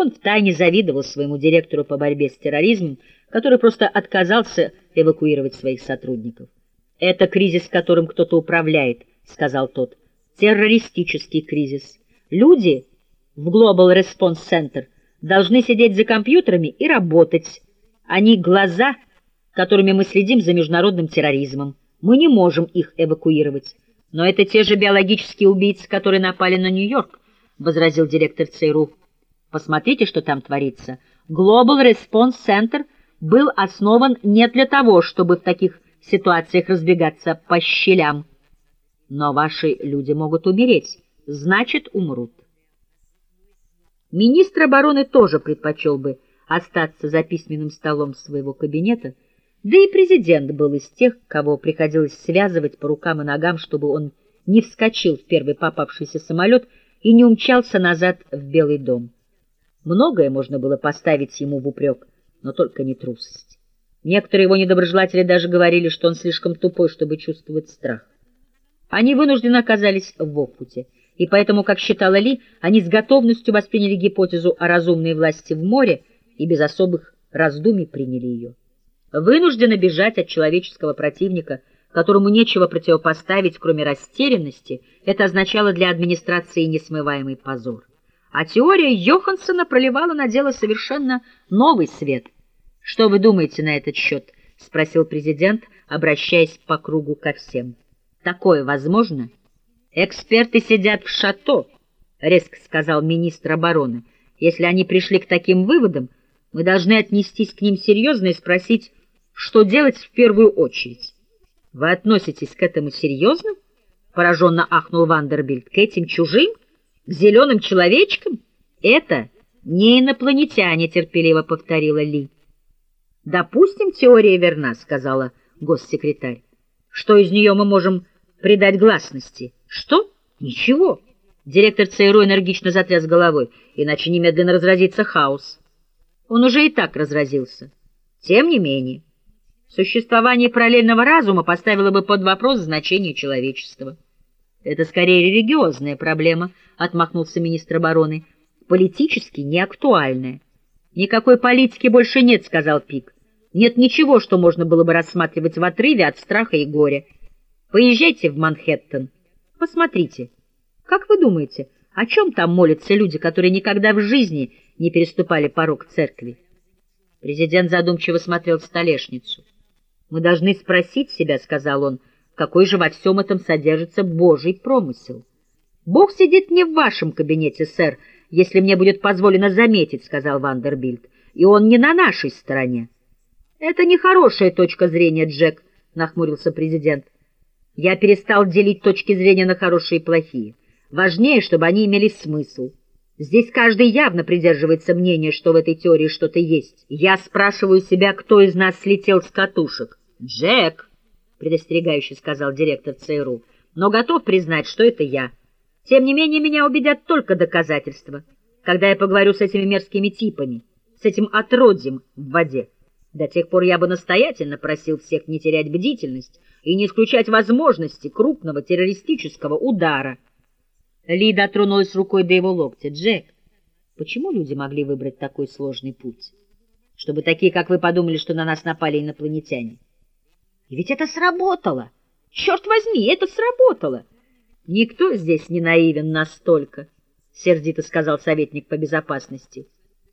Он втайне завидовал своему директору по борьбе с терроризмом, который просто отказался эвакуировать своих сотрудников. «Это кризис, которым кто-то управляет», — сказал тот. «Террористический кризис. Люди в Global Response Center должны сидеть за компьютерами и работать. Они глаза, которыми мы следим за международным терроризмом. Мы не можем их эвакуировать. Но это те же биологические убийцы, которые напали на Нью-Йорк», — возразил директор ЦРУ. «Посмотрите, что там творится. Global Response Center был основан не для того, чтобы в таких ситуациях разбегаться по щелям. Но ваши люди могут умереть, значит, умрут». Министр обороны тоже предпочел бы остаться за письменным столом своего кабинета, да и президент был из тех, кого приходилось связывать по рукам и ногам, чтобы он не вскочил в первый попавшийся самолет и не умчался назад в Белый дом. Многое можно было поставить ему в упрек, но только не трусость. Некоторые его недоброжелатели даже говорили, что он слишком тупой, чтобы чувствовать страх. Они вынуждены оказались в Окфуте, и поэтому, как считала Ли, они с готовностью восприняли гипотезу о разумной власти в море и без особых раздумий приняли ее. Вынуждены бежать от человеческого противника, которому нечего противопоставить, кроме растерянности, это означало для администрации несмываемый позор. А теория Йоханссона проливала на дело совершенно новый свет. «Что вы думаете на этот счет?» — спросил президент, обращаясь по кругу ко всем. «Такое возможно?» «Эксперты сидят в шато», — резко сказал министр обороны. «Если они пришли к таким выводам, мы должны отнестись к ним серьезно и спросить, что делать в первую очередь. Вы относитесь к этому серьезно? Пораженно ахнул Вандербильд. К этим чужим? Зеленым человечкам? Это не инопланетяне, терпеливо повторила Ли. Допустим, теория верна, сказала госсекретарь. Что из нее мы можем придать гласности? Что? Ничего. Директор ЦРУ энергично затряс головой, иначе немедленно разразится хаос. Он уже и так разразился. Тем не менее... Существование параллельного разума поставило бы под вопрос значение человечества. Это скорее религиозная проблема, отмахнулся министр обороны. Политически неактуальная. Никакой политики больше нет, сказал Пик. Нет ничего, что можно было бы рассматривать в отрыве от страха и горя. Поезжайте в Манхэттен. Посмотрите. Как вы думаете, о чем там молятся люди, которые никогда в жизни не переступали порог церкви? Президент задумчиво смотрел в столешницу. Мы должны спросить себя, — сказал он, — какой же во всем этом содержится Божий промысел. Бог сидит не в вашем кабинете, сэр, если мне будет позволено заметить, — сказал Вандербильд, — и он не на нашей стороне. — Это нехорошая точка зрения, Джек, — нахмурился президент. Я перестал делить точки зрения на хорошие и плохие. Важнее, чтобы они имели смысл. Здесь каждый явно придерживается мнения, что в этой теории что-то есть. Я спрашиваю себя, кто из нас слетел с катушек. «Джек», — предостерегающе сказал директор ЦРУ, — «но готов признать, что это я. Тем не менее, меня убедят только доказательства, когда я поговорю с этими мерзкими типами, с этим отродьем в воде. До тех пор я бы настоятельно просил всех не терять бдительность и не исключать возможности крупного террористического удара». Ли дотронулась рукой до его локтя. «Джек, почему люди могли выбрать такой сложный путь? Чтобы такие, как вы, подумали, что на нас напали инопланетяне. И ведь это сработало! Черт возьми, это сработало! Никто здесь не наивен настолько, — сердито сказал советник по безопасности.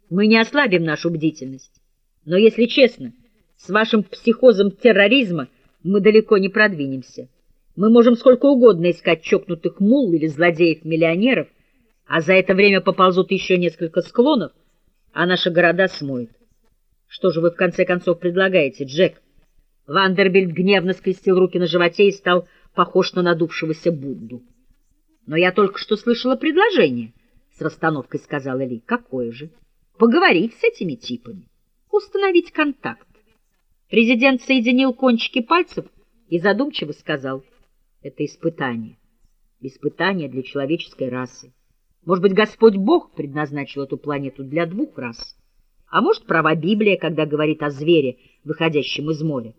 Мы не ослабим нашу бдительность. Но, если честно, с вашим психозом терроризма мы далеко не продвинемся. Мы можем сколько угодно искать чокнутых мул или злодеев-миллионеров, а за это время поползут еще несколько склонов, а наши города смоют. Что же вы в конце концов предлагаете, Джек? Вандербильд гневно скрестил руки на животе и стал похож на надувшегося Будду. — Но я только что слышала предложение, — с расстановкой сказала Ли. — Какое же? Поговорить с этими типами, установить контакт. Президент соединил кончики пальцев и задумчиво сказал — это испытание. Испытание для человеческой расы. Может быть, Господь Бог предназначил эту планету для двух рас. А может, права Библия, когда говорит о звере, выходящем из моря.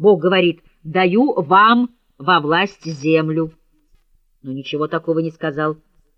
Бог говорит «даю вам во власть землю». Но ничего такого не сказал